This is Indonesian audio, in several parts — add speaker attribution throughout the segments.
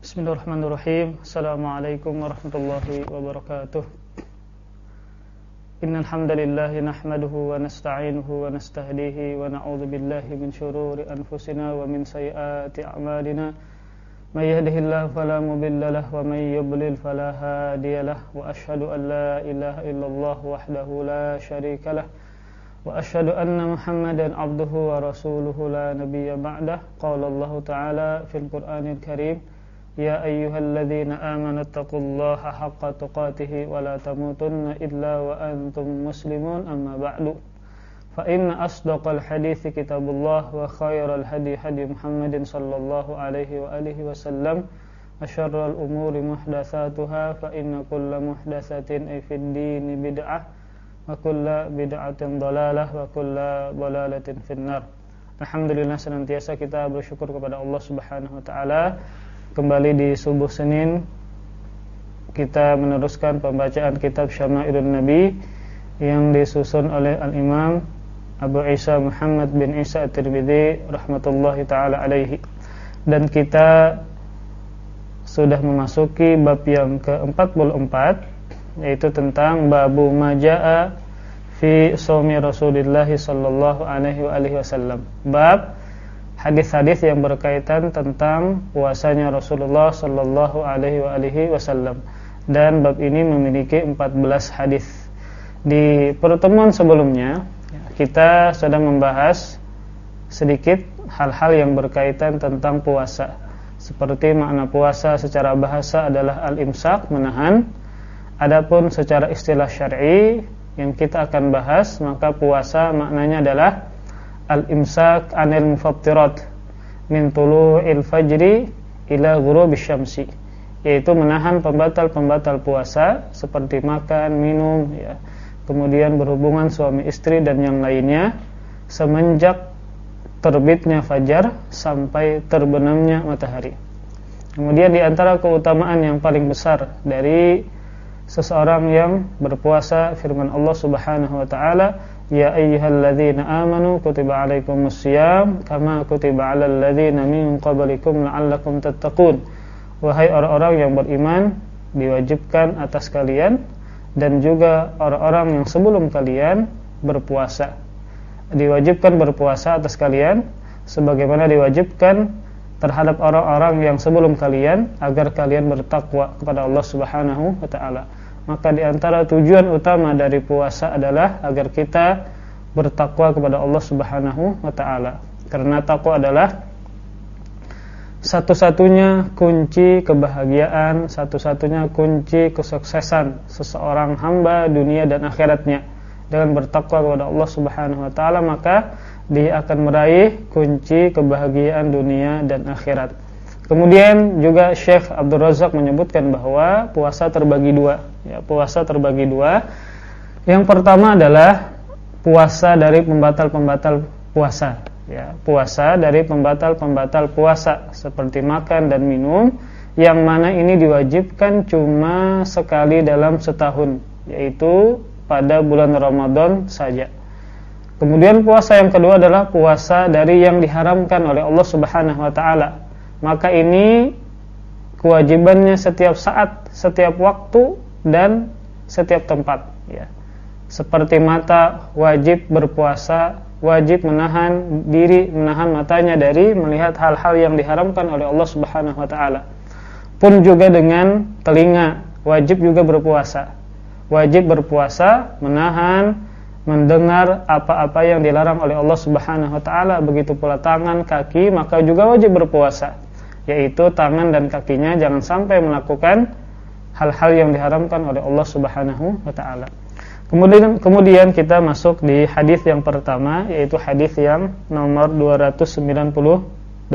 Speaker 1: Bismillahirrahmanirrahim. Assalamualaikum warahmatullahi wabarakatuh. Innal hamdalillah nahmaduhu wa nasta'inuhu wa nastahdihi wa na'udzu billahi min shururi anfusina wa min sayyiati a'malina. May yahdihillahu fala mudilla lahu wa may yudlil fala hadiya lahu wa ashhadu an la ilaha illallah wahdahu la syarika lahu وأشهد أن محمدا عبده ورسوله لا نبي بعده قال الله تعالى في القرآن الكريم يا أيها الذين آمنوا اتقوا الله حق تقاته ولا تموتن إلا وأنتم مسلمون أما بعد فإن أصدق الحديث كتاب الله وخير الهدي هدي محمد صلى الله عليه وآله وسلم أشر الأمور محدثاتها فإن كل محدثة في الدين بدعة wa kulla bid'atin dalalah wa kulla dalalatin finnar Alhamdulillah senantiasa kita bersyukur kepada Allah Subhanahu wa taala kembali di subuh Senin kita meneruskan pembacaan kitab Syama'ilun Nabi yang disusun oleh Al-Imam Abu Isa Muhammad bin Isa At-Tirmidzi rahmatullahi taala alaihi dan kita sudah memasuki bab yang ke-44 yaitu tentang babu majaa fi shaumi Rasulillah sallallahu alaihi wasallam. Bab hadis-hadis yang berkaitan tentang puasanya Rasulullah sallallahu alaihi wasallam. Dan bab ini memiliki 14 hadis. Di pertemuan sebelumnya kita sudah membahas sedikit hal-hal yang berkaitan tentang puasa. Seperti makna puasa secara bahasa adalah al-imsak, menahan. Adapun secara istilah syar'i yang kita akan bahas maka puasa maknanya adalah al-imsak anil mufattirat min tulu'il fajri ila ghurubisy syamsi yaitu menahan pembatal-pembatal puasa seperti makan, minum ya. Kemudian berhubungan suami istri dan yang lainnya semenjak terbitnya fajar sampai terbenamnya matahari. Kemudian di antara keutamaan yang paling besar dari seseorang yang berpuasa firman Allah Subhanahu wa taala ya ayyuhalladzina amanu kutiba alaikumusiyam kama kutiba alal ladzina min qablikum la'allakum tattaqun. Wahai orang-orang yang beriman diwajibkan atas kalian dan juga orang-orang yang sebelum kalian berpuasa. Diwajibkan berpuasa atas kalian sebagaimana diwajibkan terhadap orang-orang yang sebelum kalian agar kalian bertakwa kepada Allah Subhanahu wa taala maka di antara tujuan utama dari puasa adalah agar kita bertakwa kepada Allah Subhanahu wa taala. Karena takwa adalah satu-satunya kunci kebahagiaan, satu-satunya kunci kesuksesan seseorang hamba dunia dan akhiratnya. Dengan bertakwa kepada Allah Subhanahu wa taala maka dia akan meraih kunci kebahagiaan dunia dan akhirat. Kemudian juga Syekh Abdul Razak menyebutkan bahwa puasa terbagi dua. Ya, puasa terbagi dua. Yang pertama adalah puasa dari pembatal-pembatal puasa. Ya, puasa dari pembatal-pembatal puasa seperti makan dan minum, yang mana ini diwajibkan cuma sekali dalam setahun, yaitu pada bulan Ramadan saja. Kemudian puasa yang kedua adalah puasa dari yang diharamkan oleh Allah Subhanahu wa taala maka ini kewajibannya setiap saat, setiap waktu dan setiap tempat ya. Seperti mata wajib berpuasa, wajib menahan diri, menahan matanya dari melihat hal-hal yang diharamkan oleh Allah Subhanahu wa taala. Pun juga dengan telinga, wajib juga berpuasa. Wajib berpuasa, menahan mendengar apa-apa yang dilarang oleh Allah Subhanahu wa taala, begitu pula tangan, kaki, maka juga wajib berpuasa yaitu tangan dan kakinya jangan sampai melakukan hal-hal yang diharamkan oleh Allah Subhanahu wa taala. Kemudian kemudian kita masuk di hadis yang pertama yaitu hadis yang nomor 298.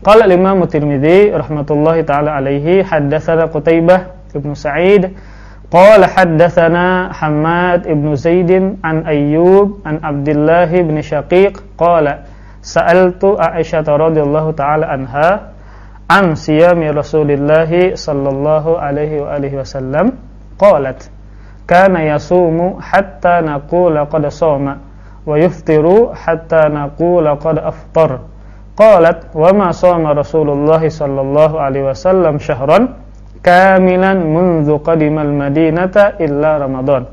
Speaker 1: Qala Imam Tirmizi rahmatullahi taala alaihi haddatsana Qutaibah bin Sa'id qala haddatsana Hammad ibn Zaid an Ayyub an Abdullah bin Syaqiq qala Sa'altu Aisyah radhiyallahu taala anha an siyami Rasulillah sallallahu alaihi wa alihi wasallam qalat kana yasumu hatta naqula qad shoma wa yuftiru hatta naqula qad aftar qalat wa ma shoma Rasulullah sallallahu alaihi wasallam syahran kamilan mundu qadimal madinata illa Ramadan.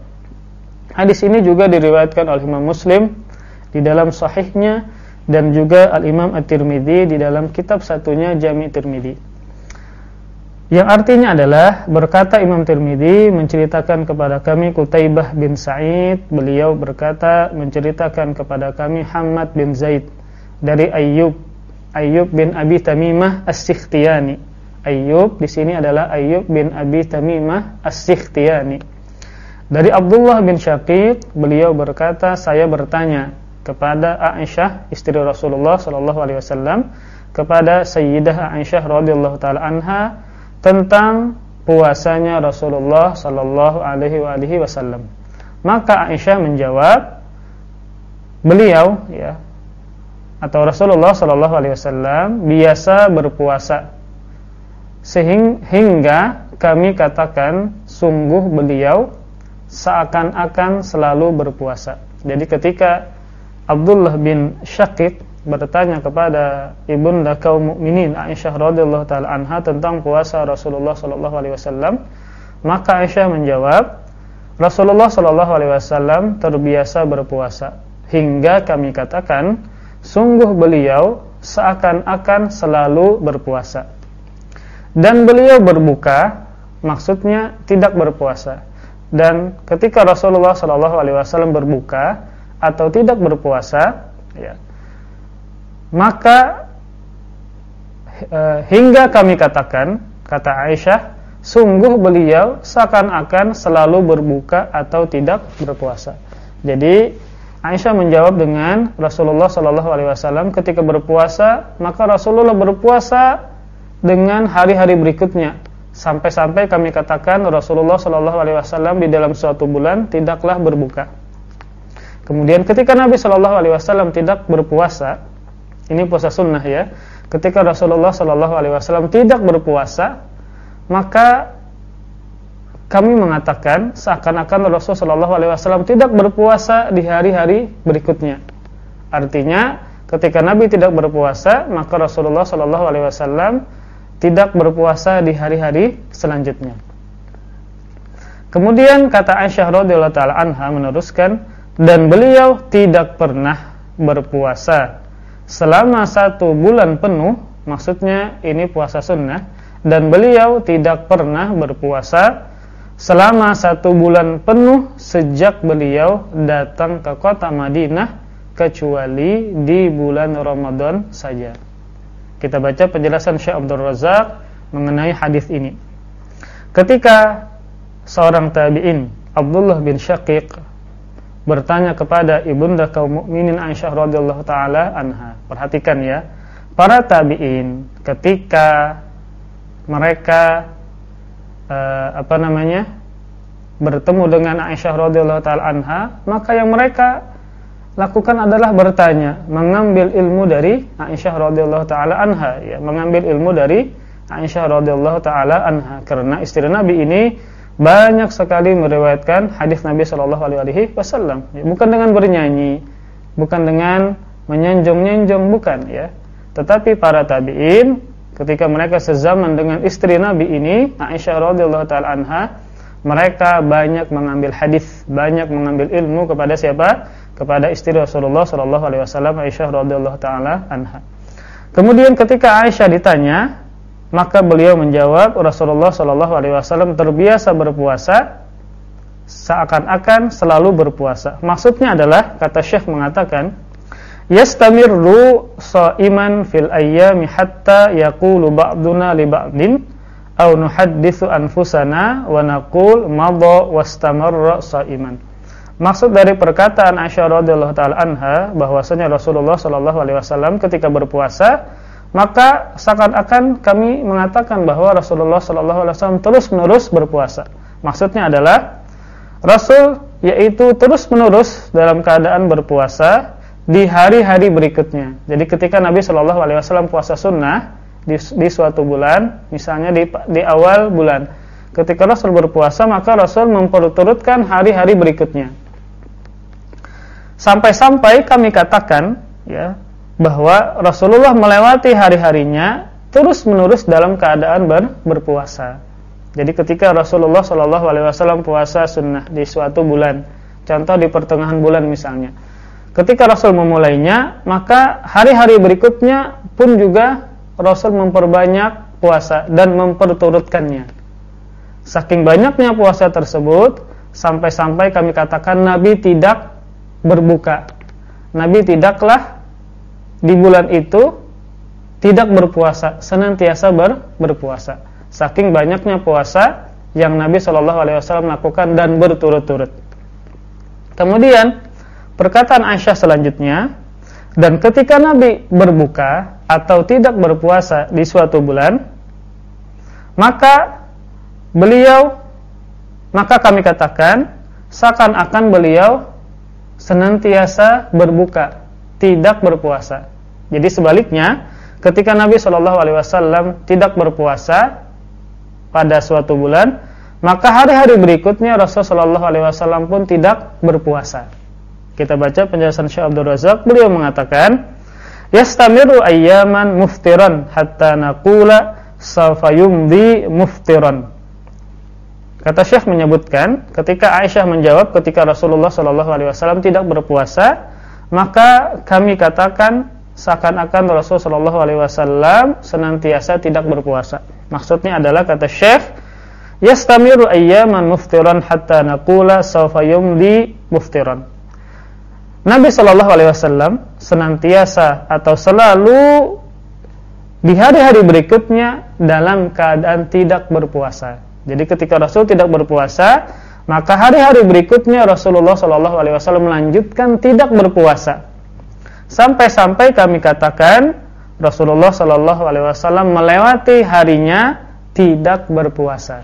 Speaker 1: Hadis ini juga diriwayatkan oleh Imam Muslim di dalam sahihnya dan juga Al-Imam At-Tirmidzi di dalam kitab satunya Jami' Tirmidzi. Yang artinya adalah berkata Imam Tirmidzi menceritakan kepada kami Kutaibah bin Sa'id, beliau berkata menceritakan kepada kami Hamad bin Zaid dari Ayyub, Ayyub bin Abi Tamimah As-Sikhtiyani Ayyub di sini adalah Ayyub bin Abi Tamimah As-Sikhtiyani. Dari Abdullah bin Syaqiq, beliau berkata, saya bertanya kepada Aisyah istri Rasulullah sallallahu alaihi wasallam kepada Sayyidah Aisyah radhiyallahu taala anha tentang puasanya Rasulullah sallallahu alaihi wasallam. Maka Aisyah menjawab, beliau ya atau Rasulullah sallallahu alaihi wasallam biasa berpuasa sehingga kami katakan sungguh beliau seakan-akan selalu berpuasa. Jadi ketika Abdullah bin Syakib bertanya kepada ibunda kaum mukminin Aisyah radhiyallahu taala anha tentang puasa Rasulullah sallallahu alaihi wasallam, maka Aisyah menjawab, Rasulullah sallallahu alaihi wasallam terbiasa berpuasa hingga kami katakan sungguh beliau seakan-akan selalu berpuasa. Dan beliau berbuka maksudnya tidak berpuasa. Dan ketika Rasulullah Shallallahu Alaihi Wasallam berbuka atau tidak berpuasa ya, maka e, hingga kami katakan kata Aisyah sungguh beliau seakan-akan selalu berbuka atau tidak berpuasa jadi Aisyah menjawab dengan Rasulullah Shallallahu Alaihi Wasallam ketika berpuasa maka Rasulullah berpuasa dengan hari-hari berikutnya sampai-sampai kami katakan Rasulullah Shallallahu Alaihi Wasallam di dalam suatu bulan tidaklah berbuka. Kemudian ketika Nabi Shallallahu Alaihi Wasallam tidak berpuasa, ini puasa sunnah ya. Ketika Rasulullah Shallallahu Alaihi Wasallam tidak berpuasa, maka kami mengatakan seakan-akan Rasulullah Shallallahu Alaihi Wasallam tidak berpuasa di hari-hari berikutnya. Artinya, ketika Nabi tidak berpuasa, maka Rasulullah Shallallahu Alaihi Wasallam tidak berpuasa di hari-hari selanjutnya. Kemudian kata Aisyah radhiyallahu taala anha meneruskan dan beliau tidak pernah berpuasa selama satu bulan penuh, maksudnya ini puasa sunnah dan beliau tidak pernah berpuasa selama satu bulan penuh sejak beliau datang ke kota Madinah kecuali di bulan Ramadan saja. Kita baca penjelasan Syekh Abdul Razak mengenai hadis ini. Ketika seorang tabi'in Abdullah bin Syaqiq bertanya kepada ibunda kaum mukminin Aisyah radhiyallahu taala anha. Perhatikan ya, para tabi'in ketika mereka uh, apa namanya? bertemu dengan Aisyah radhiyallahu taala anha, maka yang mereka lakukan adalah bertanya, mengambil ilmu dari Aisyah radhiyallahu taala anha, ya, mengambil ilmu dari Aisyah radhiyallahu taala anha karena istri Nabi ini banyak sekali meriwayatkan hadis Nabi Shallallahu alaihi wasallam, ya, bukan dengan bernyanyi, bukan dengan menyanjung-nyanjung bukan ya. Tetapi para tabi'in ketika mereka sezaman dengan istri Nabi ini, Aisyah radhiyallahu taala anha, mereka banyak mengambil hadis, banyak mengambil ilmu kepada siapa? kepada istri Rasulullah sallallahu alaihi wasallam Aisyah radhiyallahu taala anha. Kemudian ketika Aisyah ditanya, maka beliau menjawab Rasulullah sallallahu alaihi wasallam terbiasa berpuasa seakan-akan selalu berpuasa. Maksudnya adalah kata Syekh mengatakan yastamirru shaiman fil ayyami hatta yaqulu ba'duna li ba'din aw nuhaddithu anfusana wa naqul madha wastamarra shaiman. Maksud dari perkataan Aisyah radhiyallahu taala anha bahwasanya Rasulullah shallallahu alaihi wasallam ketika berpuasa maka seakan-akan kami mengatakan bahwa Rasulullah shallallahu alaihi wasallam terus-menerus berpuasa. Maksudnya adalah Rasul yaitu terus-menerus dalam keadaan berpuasa di hari-hari berikutnya. Jadi ketika Nabi shallallahu alaihi wasallam puasa sunnah di, di suatu bulan, misalnya di di awal bulan, ketika Rasul berpuasa maka Rasul memperturutkan hari-hari berikutnya. Sampai-sampai kami katakan, ya, bahwa Rasulullah melewati hari-harinya terus menerus dalam keadaan ber, berpuasa. Jadi ketika Rasulullah Shallallahu Alaihi Wasallam puasa sunnah di suatu bulan, contoh di pertengahan bulan misalnya, ketika Rasul memulainya, maka hari-hari berikutnya pun juga Rasul memperbanyak puasa dan memperturutkannya. Saking banyaknya puasa tersebut, sampai-sampai kami katakan Nabi tidak berbuka. Nabi tidaklah di bulan itu tidak berpuasa, senantiasa ber, berpuasa. Saking banyaknya puasa yang Nabi Shallallahu Alaihi Wasallam lakukan dan berturut-turut. Kemudian perkataan Aisyah selanjutnya, dan ketika Nabi berbuka atau tidak berpuasa di suatu bulan, maka beliau, maka kami katakan seakan-akan beliau senantiasa berbuka, tidak berpuasa. Jadi sebaliknya, ketika Nabi Shallallahu Alaihi Wasallam tidak berpuasa pada suatu bulan, maka hari-hari berikutnya Rasulullah Shallallahu Alaihi Wasallam pun tidak berpuasa. Kita baca penjelasan Syekh Abdul Razak, beliau mengatakan, "Yastamiru ayyaman muftiran hatta naqula safayumdi muftiran." Kata Syekh menyebutkan, ketika Aisyah menjawab ketika Rasulullah Shallallahu alaihi wasallam tidak berpuasa, maka kami katakan seakan-akan Rasulullah Shallallahu alaihi wasallam senantiasa tidak berpuasa. Maksudnya adalah kata Syekh, "Yastamiru ayyaman muftiran hatta naqula sawfa yumdi muftiran." Nabi Shallallahu alaihi wasallam senantiasa atau selalu di hari-hari berikutnya dalam keadaan tidak berpuasa. Jadi ketika Rasul tidak berpuasa, maka hari-hari berikutnya Rasulullah Shallallahu Alaihi Wasallam melanjutkan tidak berpuasa. Sampai-sampai kami katakan Rasulullah Shallallahu Alaihi Wasallam melewati harinya tidak berpuasa.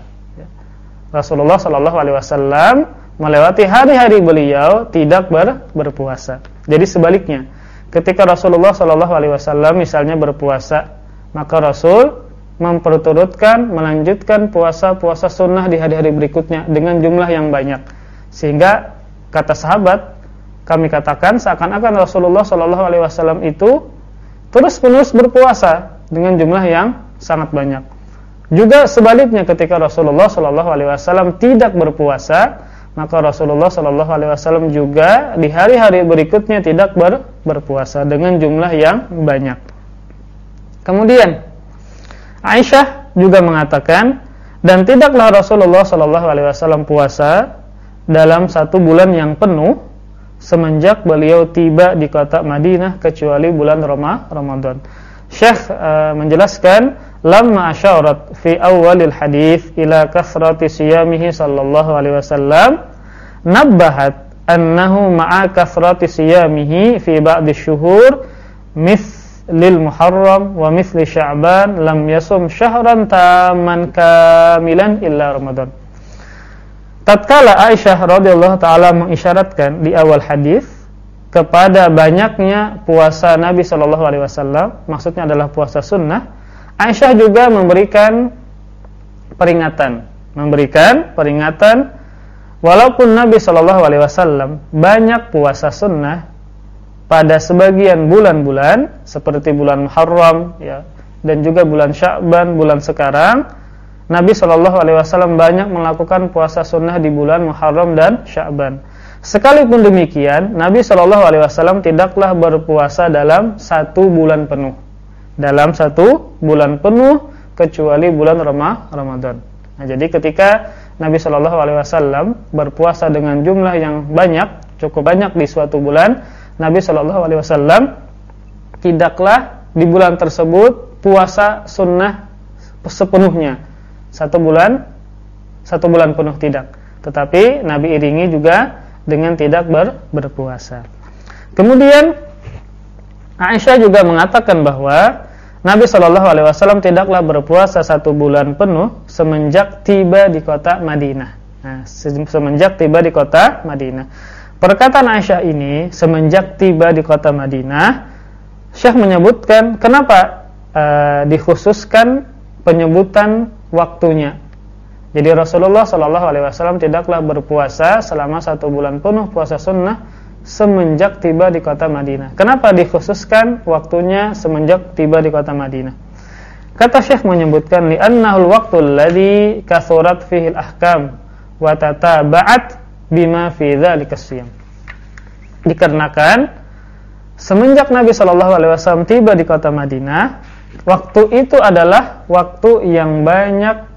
Speaker 1: Rasulullah Shallallahu Alaihi Wasallam melewati hari-hari beliau tidak ber, berpuasa. Jadi sebaliknya, ketika Rasulullah Shallallahu Alaihi Wasallam misalnya berpuasa, maka Rasul memperturutkan, melanjutkan puasa-puasa sunnah di hari-hari berikutnya dengan jumlah yang banyak. Sehingga kata sahabat, kami katakan seakan-akan Rasulullah Shallallahu Alaihi Wasallam itu terus-menerus berpuasa dengan jumlah yang sangat banyak. Juga sebaliknya ketika Rasulullah Shallallahu Alaihi Wasallam tidak berpuasa, maka Rasulullah Shallallahu Alaihi Wasallam juga di hari-hari berikutnya tidak ber, berpuasa dengan jumlah yang banyak. Kemudian Aisyah juga mengatakan dan tidaklah Rasulullah Shallallahu Alaihi Wasallam puasa dalam satu bulan yang penuh semenjak beliau tiba di kota Madinah kecuali bulan Ramadan. Syekh uh, menjelaskan lamma asyarat fi awalil hadis ila kasrati siyamihi sallallahu alaihi wasallam nabbahat annahu ma'a kasrati siyamihi fi ba'di syuhur mis lil Muharram wa misli Sya'ban lam yasum syahran taman kamilan illa Ramadan. Tatkala Aisyah radhiyallahu taala mengisyaratkan di awal hadis kepada banyaknya puasa Nabi Shallallahu alaihi wasallam, maksudnya adalah puasa sunnah, Aisyah juga memberikan peringatan, memberikan peringatan walaupun Nabi Shallallahu alaihi wasallam banyak puasa sunnah pada sebagian bulan-bulan seperti bulan Muharram ya dan juga bulan Sya'ban bulan sekarang Nabi Shallallahu alaihi wasallam banyak melakukan puasa sunnah di bulan Muharram dan Sya'ban. Sekalipun demikian, Nabi Shallallahu alaihi wasallam tidaklah berpuasa dalam satu bulan penuh. Dalam satu bulan penuh kecuali bulan Ramadan. Nah, jadi ketika Nabi Shallallahu alaihi wasallam berpuasa dengan jumlah yang banyak, cukup banyak di suatu bulan, Nabi Shallallahu Alaihi Wasallam tidaklah di bulan tersebut puasa sunnah sepenuhnya satu bulan satu bulan penuh tidak tetapi Nabi iringi juga dengan tidak ber, berpuasa kemudian Aisyah juga mengatakan bahwa Nabi Shallallahu Alaihi Wasallam tidaklah berpuasa satu bulan penuh semenjak tiba di kota Madinah. Nah, semenjak tiba di kota Madinah. Perkataan Aisyah ini semenjak tiba di kota Madinah, Syekh menyebutkan kenapa uh, dikhususkan penyebutan waktunya. Jadi Rasulullah Shallallahu Alaihi Wasallam tidaklah berpuasa selama satu bulan penuh puasa sunnah, semenjak tiba di kota Madinah. Kenapa dikhususkan waktunya semenjak tiba di kota Madinah? Kata Syekh menyebutkan li annahul waqtul ladzi kathurat fihi al-ahkam wa tataba'at bima fi dzalika siyam. Dikarenakan semenjak Nabi Shallallahu alaihi wasallam tiba di kota Madinah, waktu itu adalah waktu yang banyak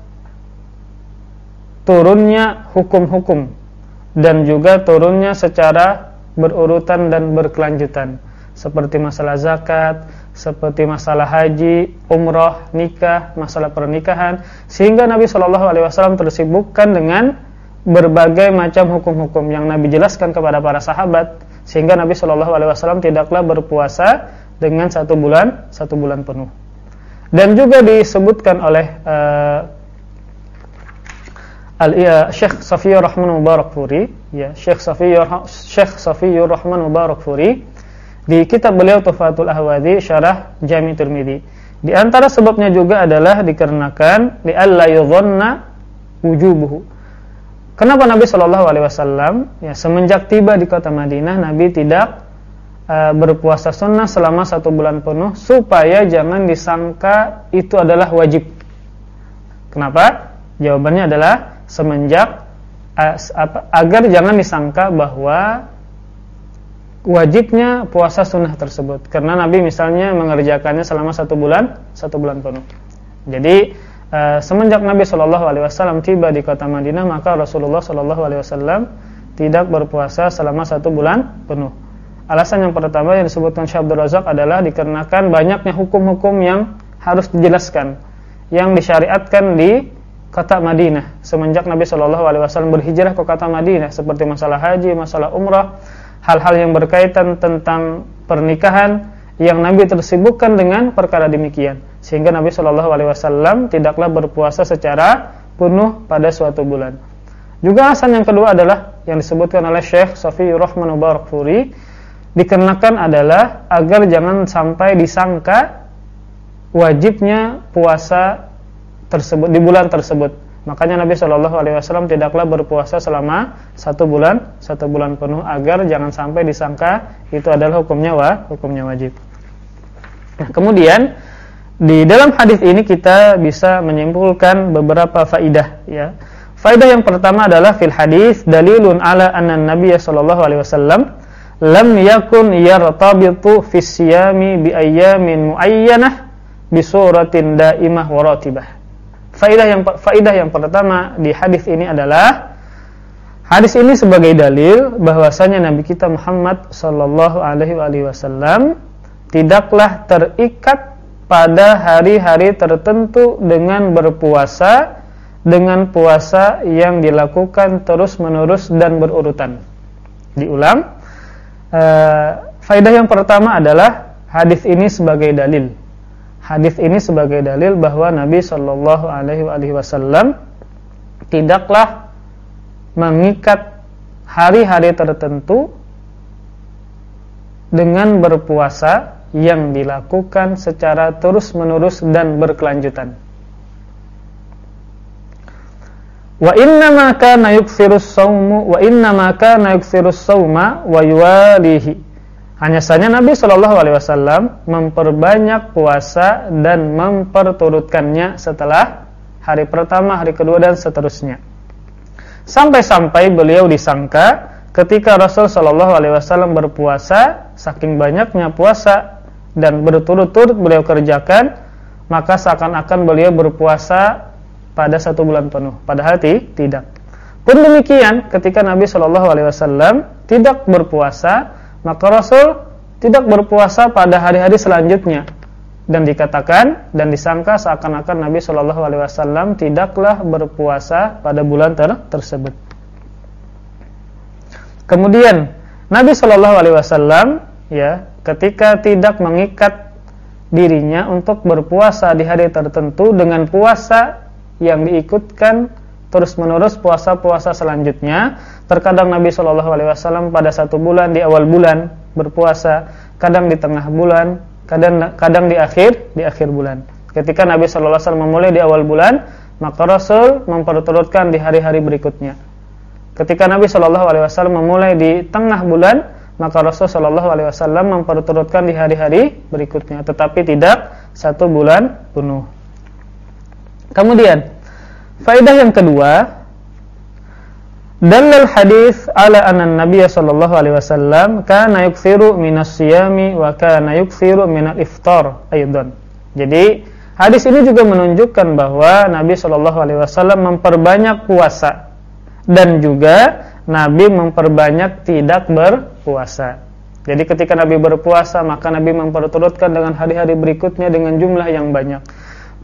Speaker 1: turunnya hukum-hukum dan juga turunnya secara berurutan dan berkelanjutan seperti masalah zakat, seperti masalah haji, umroh, nikah, masalah pernikahan sehingga Nabi Shallallahu alaihi wasallam tersibukkan dengan berbagai macam hukum-hukum yang Nabi jelaskan kepada para sahabat sehingga Nabi Shallallahu alaihi wasallam tidaklah berpuasa dengan satu bulan satu bulan penuh. Dan juga disebutkan oleh uh, Al ya, Syekh Safiyur Rahman Mubarak Furi, ya Syekh Safiyur Syekh Safiyur Rahman Mubarak Furi di kitab beliau Tufatul Ahwadi Syarah Jami Tirmidzi. Di antara sebabnya juga adalah dikarenakan li alla yudhanna wujubuhu. Kenapa Nabi Shallallahu alaihi wasallam ya semenjak tiba di kota Madinah Nabi tidak uh, berpuasa sunnah selama satu bulan penuh supaya jangan disangka itu adalah wajib. Kenapa? Jawabannya adalah semenjak agar jangan disangka bahwa wajibnya puasa sunnah tersebut karena Nabi misalnya mengerjakannya selama satu bulan satu bulan penuh jadi semenjak Nabi Shallallahu Alaihi Wasallam tiba di kota Madinah maka Rasulullah Shallallahu Alaihi Wasallam tidak berpuasa selama satu bulan penuh. Alasan yang pertama yang disebutkan Syekh Abdul Razak adalah dikarenakan banyaknya hukum-hukum yang harus dijelaskan yang disyariatkan di kota Madinah. Semenjak Nabi Shallallahu Alaihi Wasallam berhijrah ke kota Madinah seperti masalah haji, masalah umrah, hal-hal yang berkaitan tentang pernikahan yang Nabi tersibukkan dengan perkara demikian sehingga Nabi Shallallahu Alaihi Wasallam tidaklah berpuasa secara penuh pada suatu bulan. Juga alasan yang kedua adalah yang disebutkan oleh Syekh Safi Rahman Furi dikenakan adalah agar jangan sampai disangka wajibnya puasa tersebut di bulan tersebut. Makanya Nabi Shallallahu Alaihi Wasallam tidaklah berpuasa selama satu bulan satu bulan penuh agar jangan sampai disangka itu adalah hukumnya wa hukumnya wajib. Nah, kemudian di dalam hadis ini kita bisa menyimpulkan beberapa faidah ya. Faidah yang pertama adalah fil hadis dalilun ala anna Nabi sallallahu alaihi wasallam lam yakun yartabitu fi siyami bi ayyamin muayyanah bi suratin daimah wa ratibah. Faidah yang faidah yang pertama di hadis ini adalah hadis ini sebagai dalil bahwasanya Nabi kita Muhammad sallallahu alaihi wasallam tidaklah terikat pada hari-hari tertentu dengan berpuasa dengan puasa yang dilakukan terus-menerus dan berurutan. Diulang, uh, faidah yang pertama adalah hadis ini sebagai dalil hadis ini sebagai dalil bahwa Nabi Shallallahu Alaihi Wasallam tidaklah mengikat hari-hari tertentu dengan berpuasa yang dilakukan secara terus-menerus dan berkelanjutan. Wa inna ma kana yukthirus saumu wa inna ma kana yukthirus sauma wa yuwalihi hanya saja Nabi Shallallahu Alaihi Wasallam memperbanyak puasa dan memperturutkannya setelah hari pertama, hari kedua dan seterusnya. Sampai-sampai beliau disangka ketika Rasul Shallallahu Alaihi Wasallam berpuasa, saking banyaknya puasa dan berturut-turut beliau kerjakan, maka seakan-akan beliau berpuasa pada satu bulan penuh. Padahal tidak. Pun demikian, ketika Nabi Shallallahu Alaihi Wasallam tidak berpuasa, maka Rasul tidak berpuasa pada hari-hari selanjutnya dan dikatakan dan disangka seakan-akan Nabi Shallallahu Alaihi Wasallam tidaklah berpuasa pada bulan ter tersebut. Kemudian Nabi Shallallahu Alaihi Wasallam ya ketika tidak mengikat dirinya untuk berpuasa di hari tertentu dengan puasa yang diikutkan terus-menerus puasa-puasa selanjutnya. Terkadang Nabi Shallallahu alaihi wasallam pada satu bulan di awal bulan berpuasa, kadang di tengah bulan, kadang kadang di akhir di akhir bulan. Ketika Nabi Shallallahu alaihi wasallam memulai di awal bulan, maka Rasul memperturutkan di hari-hari berikutnya. Ketika Nabi Shallallahu alaihi wasallam memulai di tengah bulan, maka Rasul Shallallahu Alaihi Wasallam memperturutkan di hari-hari berikutnya, tetapi tidak satu bulan penuh. Kemudian, faedah yang kedua, dalil hadis ala anna Nabi sallallahu alaihi wasallam kana yukthiru minas siyami wa kana yukthiru minal iftar aidan. Jadi, hadis ini juga menunjukkan bahwa Nabi sallallahu alaihi wasallam memperbanyak puasa dan juga Nabi memperbanyak tidak berpuasa. Jadi ketika Nabi berpuasa, maka Nabi memperturutkan dengan hari-hari berikutnya dengan jumlah yang banyak.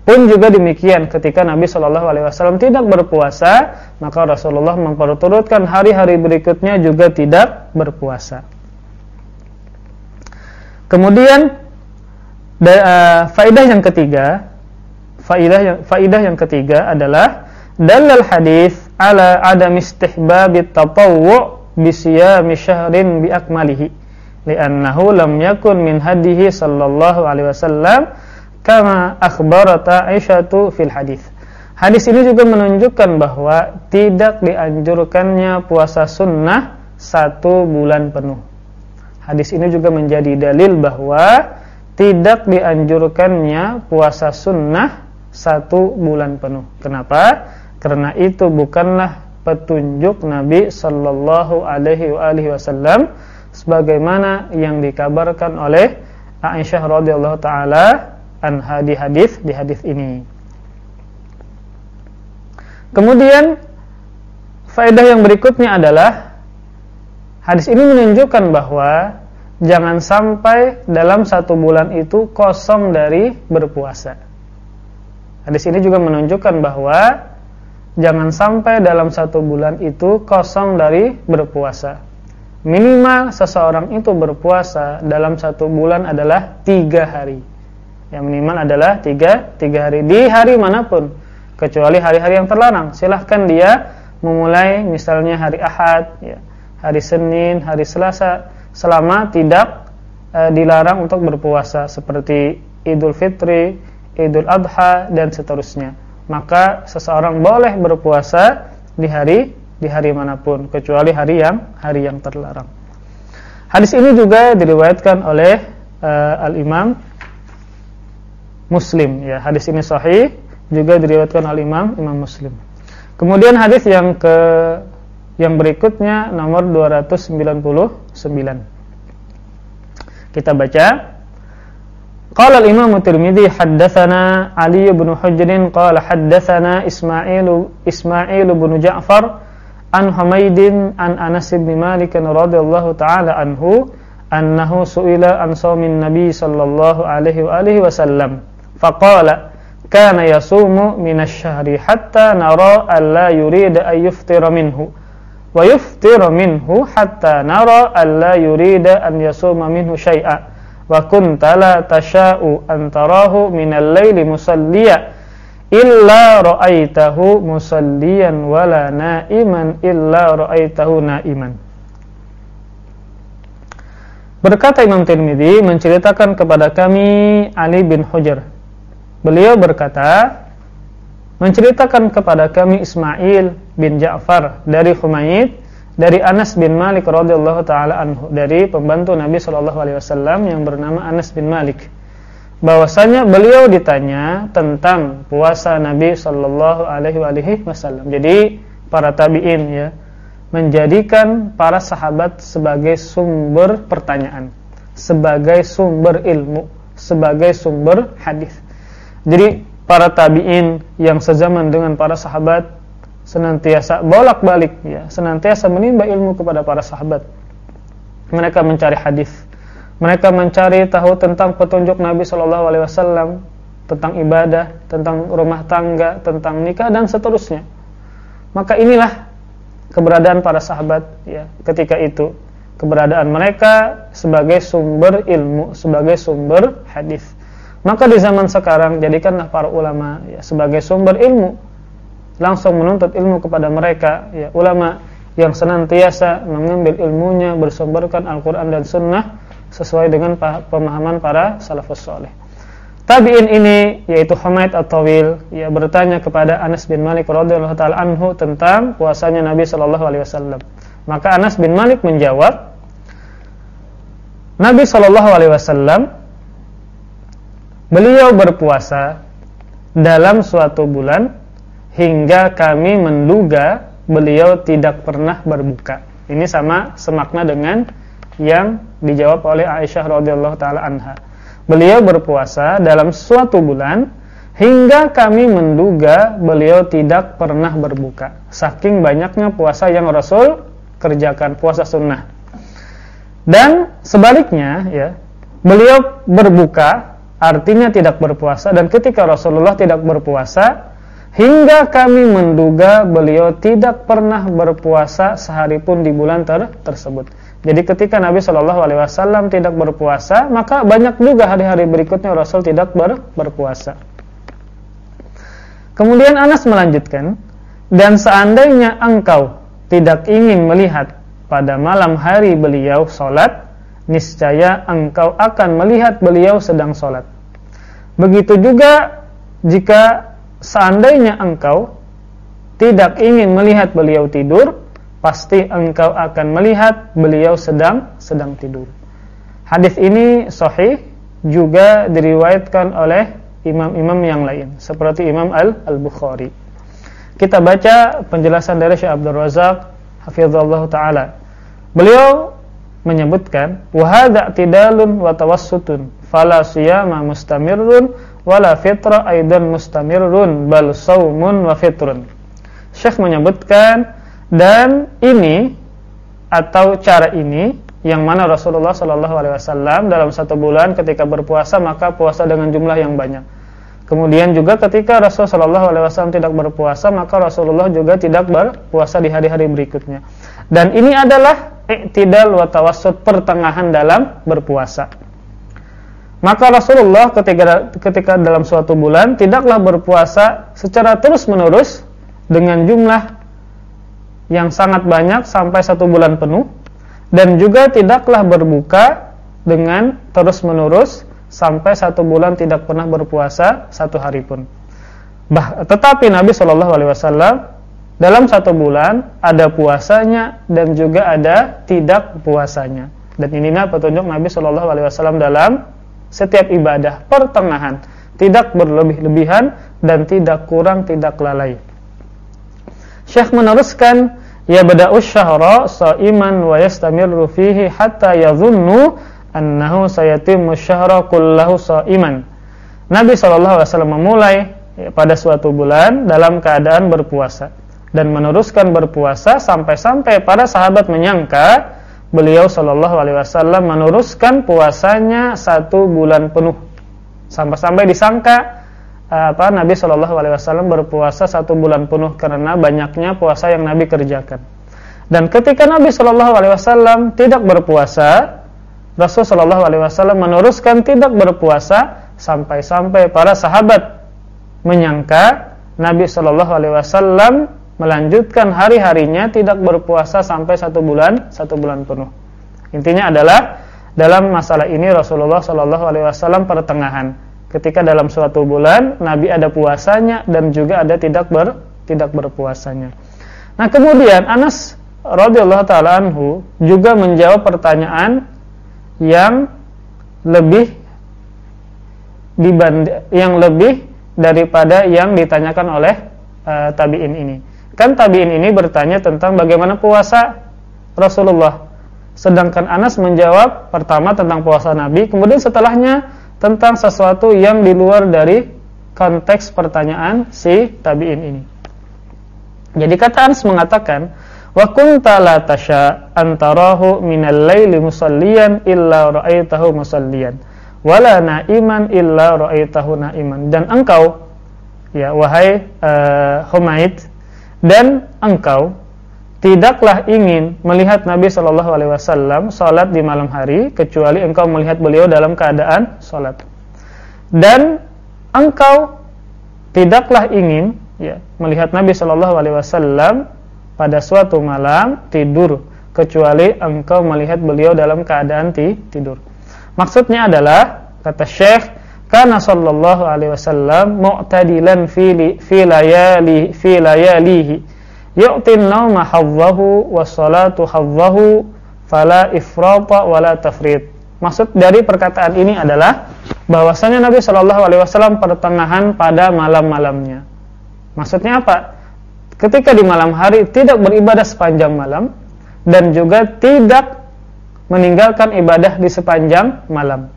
Speaker 1: Pun juga demikian ketika Nabi Shallallahu Alaihi Wasallam tidak berpuasa, maka Rasulullah memperturutkan hari-hari berikutnya juga tidak berpuasa. Kemudian uh, faidah yang ketiga, faidah yang faidah yang ketiga adalah dalal hadis ala adam istihbab at-tatawwu bi siyami syahrin bi akmalihi li'annahu lam yakun min hadihi sallallahu alaihi wasallam kama akhbarata Aisyatu fil hadis. Hadis ini juga menunjukkan bahwa tidak dianjurkannya puasa sunnah satu bulan penuh. Hadis ini juga menjadi dalil bahwa tidak dianjurkannya puasa sunnah satu bulan penuh. Kenapa? Karena itu bukanlah petunjuk Nabi Sallallahu Alaihi Wasallam sebagaimana yang dikabarkan oleh Aisyah radhiyallahu taala anha di hadis di hadis ini. Kemudian faedah yang berikutnya adalah hadis ini menunjukkan bahwa jangan sampai dalam satu bulan itu kosong dari berpuasa. Hadis ini juga menunjukkan bahwa jangan sampai dalam satu bulan itu kosong dari berpuasa. Minimal seseorang itu berpuasa dalam satu bulan adalah tiga hari. Yang minimal adalah tiga, tiga hari di hari mana pun, kecuali hari-hari yang terlarang. Silahkan dia memulai misalnya hari Ahad, ya, hari Senin, hari Selasa, selama tidak e, dilarang untuk berpuasa seperti Idul Fitri, Idul Adha dan seterusnya maka seseorang boleh berpuasa di hari di hari mana pun kecuali hari yang hari yang terlarang. Hadis ini juga diriwayatkan oleh uh, Al Imam Muslim ya. Hadis ini sahih juga diriwayatkan oleh Imam Imam Muslim. Kemudian hadis yang ke yang berikutnya nomor 299. Kita baca قال الإمام الترمذي حدثنا علي بن حجر قال حدثنا إسماعيل إسماعيل بن جعفر عن حميد عن أنس بن مالك رضي الله تعالى عنه أنه سئل عن صوم النبي صلى الله عليه وآله وسلم فقال كان يصوم من الشهر حتى نرى أن لا يريد أن يفطر منه ويفطر منه حتى نرى أن لا يريد أن يصوم منه شيئا wa kunta la tasha'u antarahu minal laili musalliya illa ra'aitahu musalliyan wala na'iman illa ra'aitahu na'iman. Berkata Imam Tirmidzi menceritakan kepada kami Ali bin Hujar Beliau berkata menceritakan kepada kami Ismail bin Ja'far dari Humaid dari Anas bin Malik radhiyallahu taala anhu dari pembantu Nabi Shallallahu alaihi wasallam yang bernama Anas bin Malik bahwasanya beliau ditanya tentang puasa Nabi Shallallahu alaihi wasallam. Jadi para tabi'in ya menjadikan para sahabat sebagai sumber pertanyaan, sebagai sumber ilmu, sebagai sumber hadis. Jadi para tabi'in yang sezaman dengan para sahabat senantiasa bolak-balik ya, senantiasa menimba ilmu kepada para sahabat. Mereka mencari hadis. Mereka mencari tahu tentang petunjuk Nabi Shallallahu alaihi wasallam, tentang ibadah, tentang rumah tangga, tentang nikah dan seterusnya. Maka inilah keberadaan para sahabat ya ketika itu. Keberadaan mereka sebagai sumber ilmu, sebagai sumber hadis. Maka di zaman sekarang jadikanlah para ulama ya sebagai sumber ilmu langsung menuntut ilmu kepada mereka ya ulama yang senantiasa mengambil ilmunya bersumberkan Al-Qur'an dan Sunnah sesuai dengan pemahaman para salafus saleh. Tabi'in ini yaitu Humaid At-Tawil ya bertanya kepada Anas bin Malik radhiyallahu taala anhu tentang puasanya Nabi sallallahu alaihi wasallam. Maka Anas bin Malik menjawab, Nabi Shallallahu Alaihi Wasallam beliau berpuasa dalam suatu bulan hingga kami menduga beliau tidak pernah berbuka. Ini sama semakna dengan yang dijawab oleh Aisyah radhiyallahu taala anha. Beliau berpuasa dalam suatu bulan hingga kami menduga beliau tidak pernah berbuka. Saking banyaknya puasa yang Rasul kerjakan puasa sunnah. Dan sebaliknya ya, beliau berbuka artinya tidak berpuasa dan ketika Rasulullah tidak berpuasa hingga kami menduga beliau tidak pernah berpuasa sehari pun di bulan ter tersebut. Jadi ketika Nabi Shallallahu alaihi wasallam tidak berpuasa, maka banyak juga hari-hari berikutnya Rasul tidak ber berpuasa. Kemudian Anas melanjutkan, dan seandainya engkau tidak ingin melihat pada malam hari beliau sholat, niscaya engkau akan melihat beliau sedang sholat. Begitu juga jika seandainya engkau tidak ingin melihat beliau tidur, pasti engkau akan melihat beliau sedang sedang tidur. Hadis ini sahih juga diriwayatkan oleh imam-imam yang lain seperti Imam Al-Bukhari. Kita baca penjelasan dari Syekh Abdul Razak hafizallahu taala. Beliau menyebutkan wa hadza tidalun wa tawassutun fala siyama mustamirrun wala fitra aidan mustamirrun bal saumun wa fitrun. Syekh menyebutkan dan ini atau cara ini yang mana Rasulullah Shallallahu alaihi wasallam dalam satu bulan ketika berpuasa maka puasa dengan jumlah yang banyak. Kemudian juga ketika Rasulullah Shallallahu alaihi wasallam tidak berpuasa maka Rasulullah juga tidak berpuasa di hari-hari berikutnya. Dan ini adalah iktidal wa tawassut pertengahan dalam berpuasa. Maka Rasulullah ketika ketika dalam suatu bulan tidaklah berpuasa secara terus-menerus dengan jumlah yang sangat banyak sampai satu bulan penuh dan juga tidaklah berbuka dengan terus-menerus sampai satu bulan tidak pernah berpuasa satu hari pun. Bah, tetapi Nabi Shallallahu Alaihi Wasallam dalam satu bulan ada puasanya dan juga ada tidak puasanya. Dan inilah petunjuk Nabi Shallallahu Alaihi Wasallam dalam setiap ibadah pertengahan, tidak berlebih-lebihan dan tidak kurang, tidak lalai. Syekh meneruskan, ya bada'u syahra sa'iman wa yastamirru fihi hatta yadhunnu annahu sayatimmu syahra kullahu sa'iman. Nabi wasallam memulai ya, pada suatu bulan dalam keadaan berpuasa dan meneruskan berpuasa sampai-sampai para sahabat menyangka beliau Shallallahu Alaihi Wasallam meneruskan puasanya satu bulan penuh. Sampai-sampai disangka apa Nabi Shallallahu Alaihi Wasallam berpuasa satu bulan penuh karena banyaknya puasa yang Nabi kerjakan. Dan ketika Nabi Shallallahu Alaihi Wasallam tidak berpuasa Rasul Shallallahu Alaihi Wasallam meneruskan tidak berpuasa sampai-sampai para sahabat menyangka Nabi Shallallahu Alaihi Wasallam melanjutkan hari-harinya tidak berpuasa sampai satu bulan satu bulan penuh. Intinya adalah dalam masalah ini Rasulullah Shallallahu Alaihi Wasallam pertengahan. Ketika dalam suatu bulan Nabi ada puasanya dan juga ada tidak ber tidak berpuasanya. Nah kemudian Anas radhiyallahu taala anhu juga menjawab pertanyaan yang lebih yang lebih daripada yang ditanyakan oleh uh, tabiin ini. Kan tabi'in ini bertanya tentang bagaimana puasa Rasulullah. Sedangkan Anas menjawab pertama tentang puasa Nabi, kemudian setelahnya tentang sesuatu yang di luar dari konteks pertanyaan si tabi'in ini. Jadi kata Anas mengatakan, "Wa kunta la tasha antarahu minal laili musalliyan illa ra'aitahu musalliyan, wala na'iman illa ra'aitahu na'iman." Dan engkau ya wahai uh, Humaid dan engkau tidaklah ingin melihat Nabi Shallallahu Alaihi Wasallam sholat di malam hari kecuali engkau melihat beliau dalam keadaan sholat. Dan engkau tidaklah ingin ya, melihat Nabi Shallallahu Alaihi Wasallam pada suatu malam tidur kecuali engkau melihat beliau dalam keadaan tidur. Maksudnya adalah kata Syekh karena sallallahu alaihi wasallam mu'tadilan fi fi layali fi layalihi yu'tin nauma hadzahu was salatu hadzahu fala ifrata wala tafrid maksud dari perkataan ini adalah bahwasanya Nabi Shallallahu alaihi wasallam pertengahan pada malam-malamnya. Maksudnya apa? Ketika di malam hari tidak beribadah sepanjang malam dan juga tidak meninggalkan ibadah di sepanjang malam.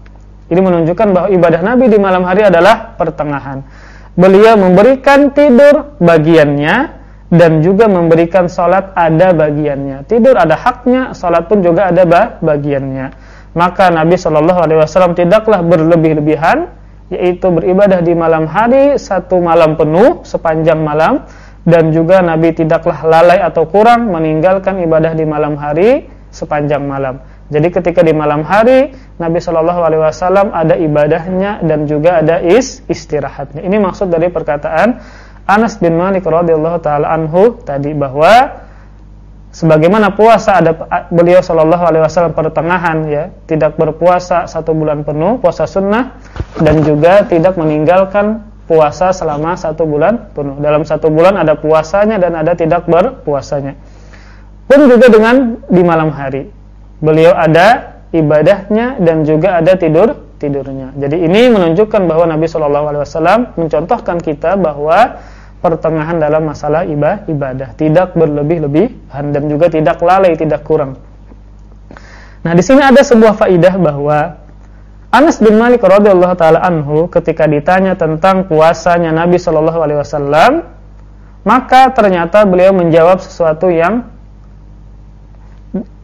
Speaker 1: Ini menunjukkan bahwa ibadah Nabi di malam hari adalah pertengahan. Beliau memberikan tidur bagiannya dan juga memberikan sholat ada bagiannya. Tidur ada haknya, sholat pun juga ada bagiannya. Maka Nabi Shallallahu Alaihi Wasallam tidaklah berlebih-lebihan, yaitu beribadah di malam hari satu malam penuh sepanjang malam, dan juga Nabi tidaklah lalai atau kurang meninggalkan ibadah di malam hari sepanjang malam. Jadi ketika di malam hari Nabi Shallallahu Alaihi Wasallam ada ibadahnya dan juga ada is istirahatnya. Ini maksud dari perkataan Anas bin Malik radhiyallahu taala anhu tadi bahwa sebagaimana puasa ada beliau sallallahu alaihi wasallam pertengahan ya, tidak berpuasa satu bulan penuh, puasa sunnah dan juga tidak meninggalkan puasa selama satu bulan penuh. Dalam satu bulan ada puasanya dan ada tidak berpuasanya. Pun juga dengan di malam hari. Beliau ada ibadahnya dan juga ada tidur tidurnya. Jadi ini menunjukkan bahwa Nabi Shallallahu alaihi wasallam mencontohkan kita bahwa pertengahan dalam masalah ibadah, tidak berlebih-lebihan dan juga tidak lalai, tidak kurang. Nah, di sini ada sebuah faidah bahwa Anas bin Malik radhiyallahu taala anhu ketika ditanya tentang puasanya Nabi Shallallahu alaihi wasallam, maka ternyata beliau menjawab sesuatu yang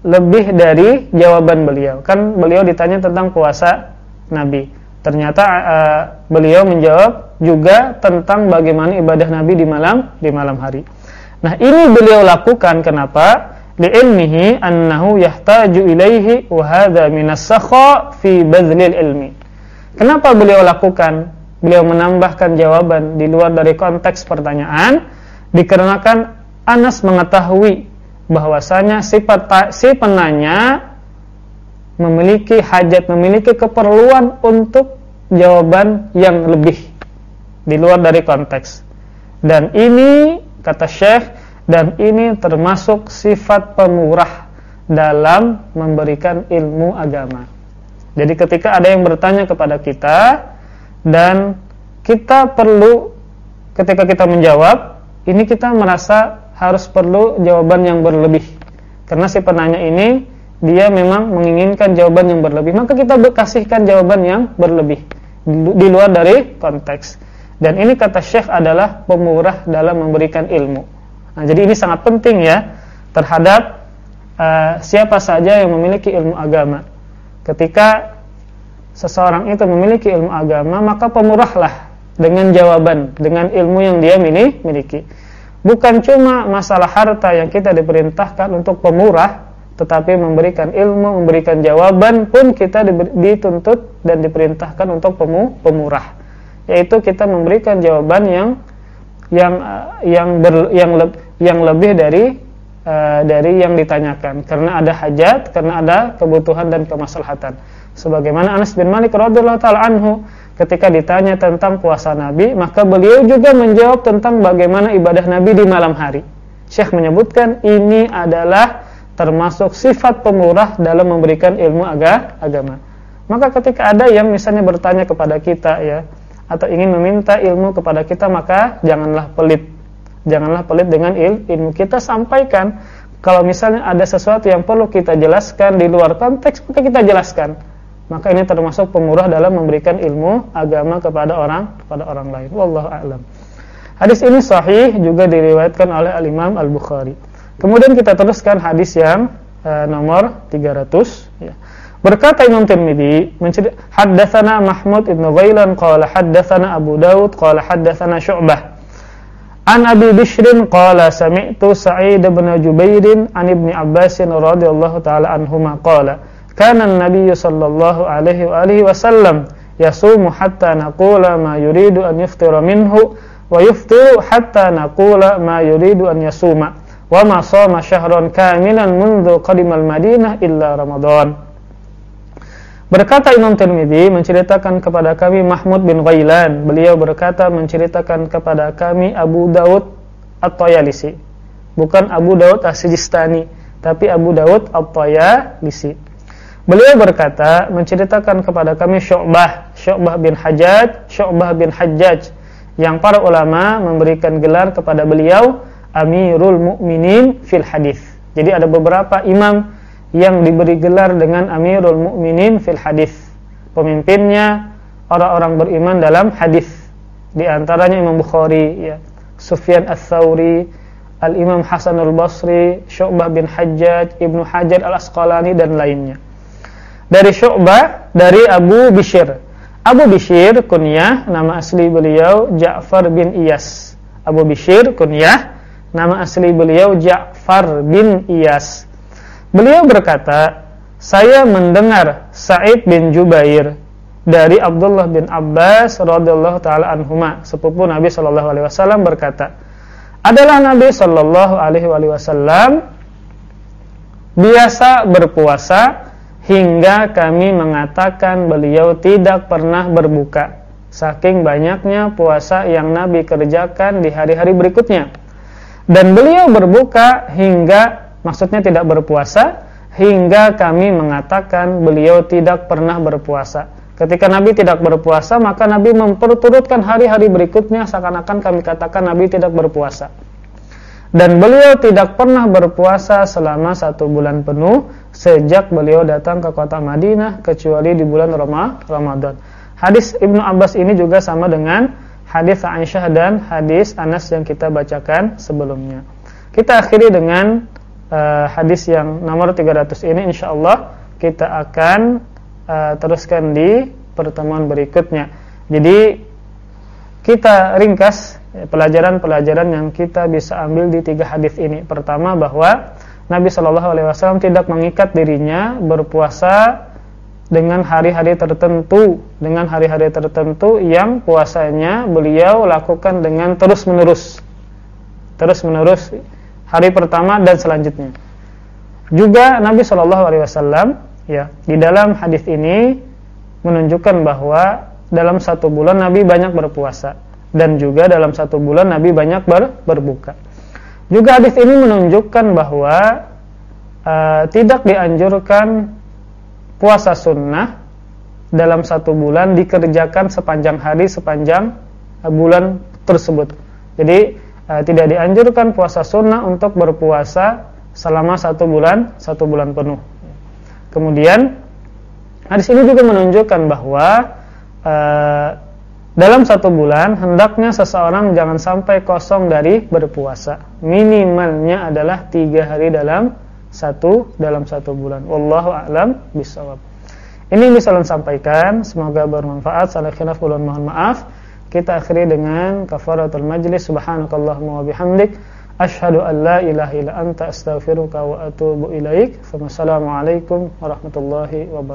Speaker 1: lebih dari jawaban beliau. Kan beliau ditanya tentang puasa Nabi. Ternyata uh, beliau menjawab juga tentang bagaimana ibadah Nabi di malam di malam hari. Nah, ini beliau lakukan kenapa? Li'ilmihi annahu yahtaju ilaihi wa hadha minas sakha fi badlil ilmi. Kenapa beliau lakukan? Beliau menambahkan jawaban di luar dari konteks pertanyaan dikarenakan Anas mengetahui bahwasanya sifat si penanya memiliki hajat, memiliki keperluan untuk jawaban yang lebih di luar dari konteks. Dan ini kata Syekh dan ini termasuk sifat pemurah dalam memberikan ilmu agama. Jadi ketika ada yang bertanya kepada kita dan kita perlu ketika kita menjawab, ini kita merasa harus perlu jawaban yang berlebih. Karena si penanya ini dia memang menginginkan jawaban yang berlebih, maka kita kasihkan jawaban yang berlebih di luar dari konteks. Dan ini kata Syekh adalah pemurah dalam memberikan ilmu. Nah, jadi ini sangat penting ya terhadap uh, siapa saja yang memiliki ilmu agama. Ketika seseorang itu memiliki ilmu agama, maka pemurahlah dengan jawaban, dengan ilmu yang dia miliki. Bukan cuma masalah harta yang kita diperintahkan untuk pemurah, tetapi memberikan ilmu, memberikan jawaban pun kita dituntut dan diperintahkan untuk pemurah. Yaitu kita memberikan jawaban yang yang yang ber, yang, yang lebih dari uh, dari yang ditanyakan karena ada hajat, karena ada kebutuhan dan kemaslahatan. Sebagaimana Anas bin Malik radhiyallahu taala anhu ketika ditanya tentang puasa Nabi, maka beliau juga menjawab tentang bagaimana ibadah Nabi di malam hari. Syekh menyebutkan ini adalah termasuk sifat pemurah dalam memberikan ilmu aga, agama. Maka ketika ada yang misalnya bertanya kepada kita ya atau ingin meminta ilmu kepada kita maka janganlah pelit. Janganlah pelit dengan il, ilmu kita sampaikan. Kalau misalnya ada sesuatu yang perlu kita jelaskan di luar konteks maka kita jelaskan. Maka ini termasuk pemurah dalam memberikan ilmu agama kepada orang kepada orang lain. Wallahu a'lam. Hadis ini sahih juga diriwayatkan oleh Al-Imam Al-Bukhari. Kemudian kita teruskan hadis yang uh, nomor 300 ya. Berkata Imam Tirmidzi, haddatsana Mahmud ibn Ghailan qala haddatsana Abu Daud qala haddatsana Syu'bah. An Abi Bishrin qala sami'tu Sa'id bin Jubair an Ibnu Abbas radhiyallahu taala anhuma qala kana an-nabiy sallallahu alaihi wa alihi wasallam yasumu hatta naqula ma yuridu an yuftira minhu wa yuftiru hatta naqula ma yuridu an yasuma wa ma shoma syahran kamilan mundu qadimal Madinah illa Ramadan. Berkata Imam Tirmidzi menceritakan kepada kami Mahmud bin Ghailan, beliau berkata menceritakan kepada kami Abu Daud At-Tayalisi. Bukan Abu Daud As-Sijistani, tapi Abu Daud At-Tayalisi. Beliau berkata, menceritakan kepada kami Syu'bah, Syu'bah bin Hajjaj, Syu'bah bin Hajjaj, yang para ulama memberikan gelar kepada beliau Amirul Mukminin fil Hadis. Jadi ada beberapa imam yang diberi gelar dengan Amirul Mukminin fil Hadis. Pemimpinnya orang-orang beriman dalam hadis. Di antaranya Imam Bukhari, ya, Sufyan Ats-Tsauri, Al-Imam Hasanul Basri, Syu'bah bin Hajjaj, Ibnu Hajar Al-Asqalani dan lainnya dari Syu'bah dari Abu Bishir. Abu Bishir kunyah nama asli beliau Ja'far bin Iyas. Abu Bishir kunyah nama asli beliau Ja'far bin Iyas. Beliau berkata, saya mendengar Sa'id bin Jubair dari Abdullah bin Abbas radhiyallahu taala anhuma, sepupu Nabi sallallahu alaihi wasallam berkata, adalah Nabi sallallahu alaihi wasallam biasa berpuasa hingga kami mengatakan beliau tidak pernah berbuka saking banyaknya puasa yang Nabi kerjakan di hari-hari berikutnya. Dan beliau berbuka hingga maksudnya tidak berpuasa hingga kami mengatakan beliau tidak pernah berpuasa ketika Nabi tidak berpuasa maka Nabi memperturutkan hari-hari berikutnya seakan-akan kami katakan Nabi tidak berpuasa dan beliau tidak pernah berpuasa selama satu bulan penuh sejak beliau datang ke kota Madinah kecuali di bulan Ramadan. Hadis Ibnu Abbas ini juga sama dengan hadis Aisyah dan hadis Anas yang kita bacakan sebelumnya. Kita akhiri dengan uh, hadis yang nomor 300 ini insyaallah kita akan uh, teruskan di pertemuan berikutnya. Jadi kita ringkas pelajaran-pelajaran yang kita bisa ambil di tiga hadis ini. Pertama bahwa Nabi Shallallahu Alaihi Wasallam tidak mengikat dirinya berpuasa dengan hari-hari tertentu, dengan hari-hari tertentu yang puasanya beliau lakukan dengan terus-menerus, terus-menerus hari pertama dan selanjutnya. Juga Nabi Shallallahu Alaihi Wasallam ya di dalam hadis ini menunjukkan bahwa dalam satu bulan Nabi banyak berpuasa dan juga dalam satu bulan Nabi banyak ber, berbuka. Juga hadis ini menunjukkan bahwa uh, tidak dianjurkan puasa sunnah dalam satu bulan dikerjakan sepanjang hari sepanjang uh, bulan tersebut. Jadi uh, tidak dianjurkan puasa sunnah untuk berpuasa selama satu bulan satu bulan penuh. Kemudian hadis ini juga menunjukkan bahwa uh, dalam satu bulan, hendaknya seseorang jangan sampai kosong dari berpuasa. Minimalnya adalah tiga hari dalam satu dalam satu bulan. Wallahu a'lam bishawab. Ini bisa sampaikan, semoga bermanfaat. Salah khilaf mohon maaf. Kita akhiri dengan kafaratul majlis. Subhanakallahumma wa bihamdik asyhadu an la ilaha illa anta astaghfiruka wa atubu ilaik. Wassalamualaikum warahmatullahi wabarakatuh.